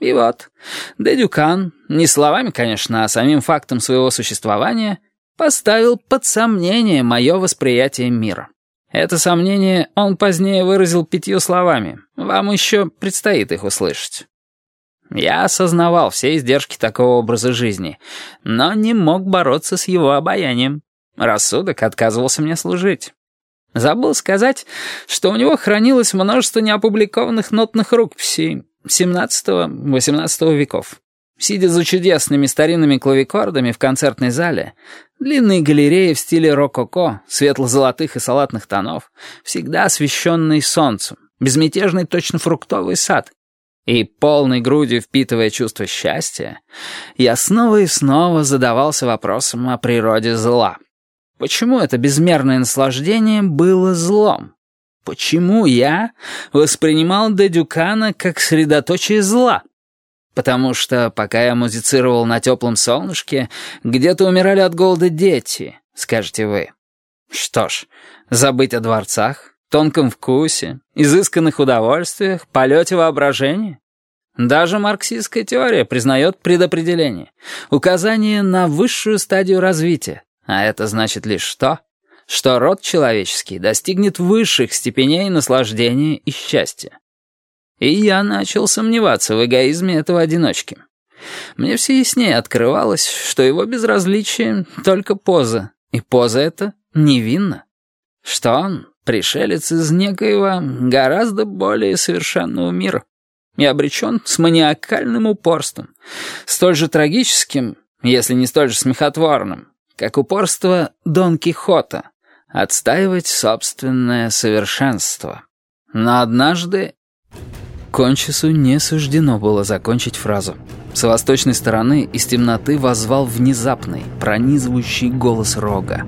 И вот, Дедюкан, не словами, конечно, а самим фактом своего существования, поставил под сомнение мое восприятие мира. Это сомнение он позднее выразил пятью словами. Вам еще предстоит их услышать. Я осознавал все издержки такого образа жизни, но не мог бороться с его обаянием. Рассудок отказывался мне служить. Забыл сказать, что у него хранилось множество неопубликованных нотных рукописей XVII-XVIII веков. Сидя за чудесными старинными клавикордами в концертной зале, длинные галереи в стиле рококо, светло-золотых и салатных тонов, всегда освещенный солнцем, безмятежный точно фруктовый сад, и полной грудью впитывая чувство счастья, я снова и снова задавался вопросом о природе зла. Почему это безмерное наслаждение было злом? Почему я воспринимал Дедюкана как средоточие зла? Потому что, пока я музицировал на теплом солнышке, где-то умирали от голода дети, скажете вы. Что ж, забыть о дворцах, тонком вкусе, изысканных удовольствиях, полете воображения? Даже марксистская теория признает предопределение, указание на высшую стадию развития, а это значит лишь что? Что род человеческий достигнет высших степеней наслаждения и счастья. И я начал сомневаться в эгоизме этого одиночки. Мне все яснее открывалось, что его безразличие — только поза, и поза эта невинна. Что он — пришелец из некоего гораздо более совершенного мира и обречен с маниакальным упорством, столь же трагическим, если не столь же смехотворным, как упорство Дон Кихота, отстаивать собственное совершенство. Но однажды Кончису не суждено было закончить фразу. С восточной стороны из темноты воззвал внезапный, пронизывающий голос рога.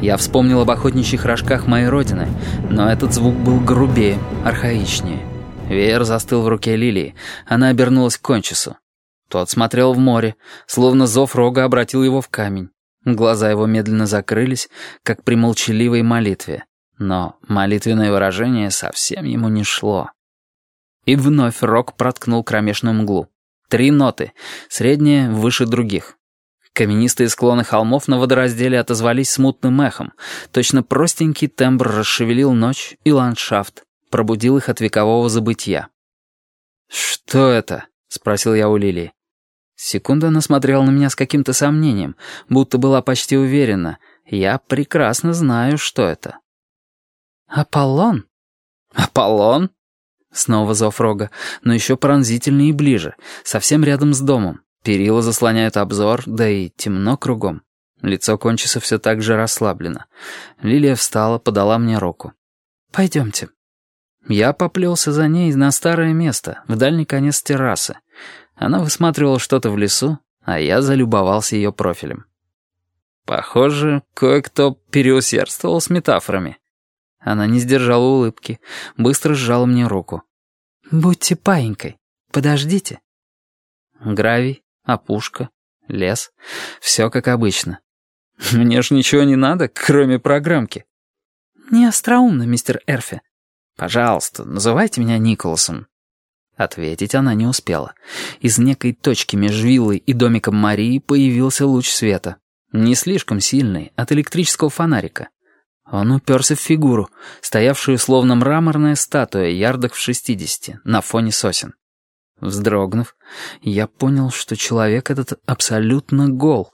Я вспомнил об охотничьих рожках моей родины, но этот звук был грубее, архаичнее. Веер застыл в руке Лилии. Она обернулась к Кончису. Тот смотрел в море, словно зов рога обратил его в камень. Глаза его медленно закрылись, как при молчаливой молитве. Но молитвенное выражение совсем ему не шло. И вновь Рок проткнул кромешную мглу. Три ноты, средняя выше других. Каменистые склоны холмов на водоразделе отозвались смутным эхом. Точно простенький тембр расшевелил ночь и ландшафт, пробудил их от векового забытья. «Что это?» — спросил я у Лилии. Секунду она смотрела на меня с каким-то сомнением, будто была почти уверена. Я прекрасно знаю, что это. «Аполлон?» «Аполлон?» Снова зов рога, но еще пронзительнее и ближе, совсем рядом с домом. Перила заслоняют обзор, да и темно кругом. Лицо кончиса все так же расслаблено. Лилия встала, подала мне руку. «Пойдемте». Я поплелся за ней на старое место, в дальний конец террасы. Она высматривала что-то в лесу, а я залюбовался ее профилем. Похоже, кое-кто переусердствовал с метафорами. Она не сдержала улыбки, быстро сжала мне руку. «Будьте паинькой, подождите». Гравий, опушка, лес — все как обычно. Мне ж ничего не надо, кроме программки. «Не остроумно, мистер Эрфи. Пожалуйста, называйте меня Николасом». Ответить она не успела. Из некой точки между виллой и домиком Марии появился луч света. Не слишком сильный, от электрического фонарика. Он уперся в фигуру, стоявшую словно мраморная статуя ярдах в шестидесяти, на фоне сосен. Вздрогнув, я понял, что человек этот абсолютно гол.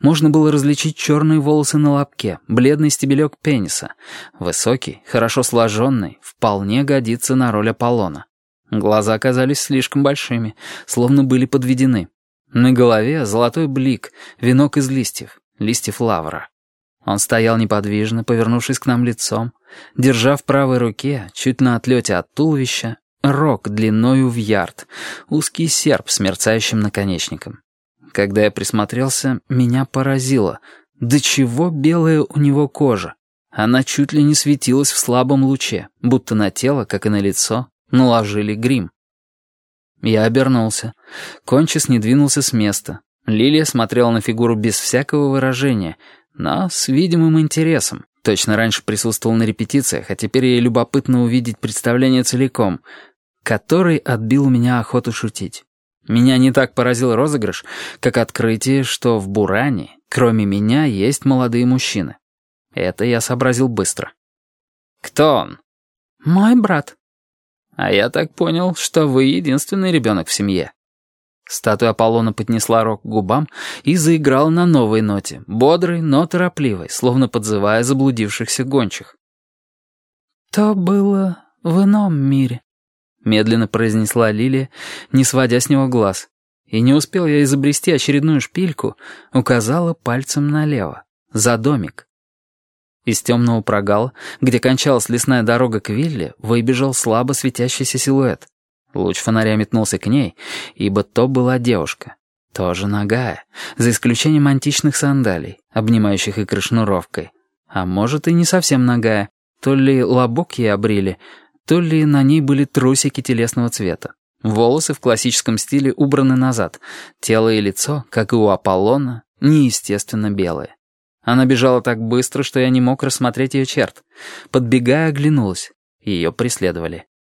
Можно было различить черные волосы на лобке, бледный стебелек пениса. Высокий, хорошо сложенный, вполне годится на роль Аполлона. Глаза оказались слишком большими, словно были подведены. На голове золотой блик, венок из листьев, листьев лавра. Он стоял неподвижно, повернувшись к нам лицом, держа в правой руке, чуть на отлете от туловища, рог длиною в ярд, узкий серп с мерцающим наконечником. Когда я присмотрелся, меня поразило. До чего белая у него кожа? Она чуть ли не светилась в слабом луче, будто на тело, как и на лицо, наложили грим. Я обернулся. Кончис не двинулся с места. Лилия смотрела на фигуру без всякого выражения — но с видимым интересом. Точно раньше присутствовал на репетициях, а теперь ей любопытно увидеть представление целиком, который отбил у меня охоту шутить. Меня не так поразил розыгрыш, как открытие, что в Буране, кроме меня, есть молодые мужчины. Это я сообразил быстро. «Кто он?» «Мой брат». «А я так понял, что вы единственный ребенок в семье». Статуя Аполлона поднесла рог к губам и заиграла на новой ноте, бодрой, но торопливой, словно подзывая заблудившихся гончих. «То было в ином мире», — медленно произнесла Лилия, не сводя с него глаз. И не успел я изобрести очередную шпильку, указала пальцем налево, за домик. Из темного прогала, где кончалась лесная дорога к вилле, выбежал слабо светящийся силуэт. Луч фонаря метнулся к ней, ибо то была девушка. Тоже ногая, за исключением античных сандалий, обнимающих икры шнуровкой. А может и не совсем ногая. То ли лобок ей обрили, то ли на ней были трусики телесного цвета. Волосы в классическом стиле убраны назад. Тело и лицо, как и у Аполлона, неестественно белые. Она бежала так быстро, что я не мог рассмотреть ее черт. Подбегая, оглянулась. Ее преследовали.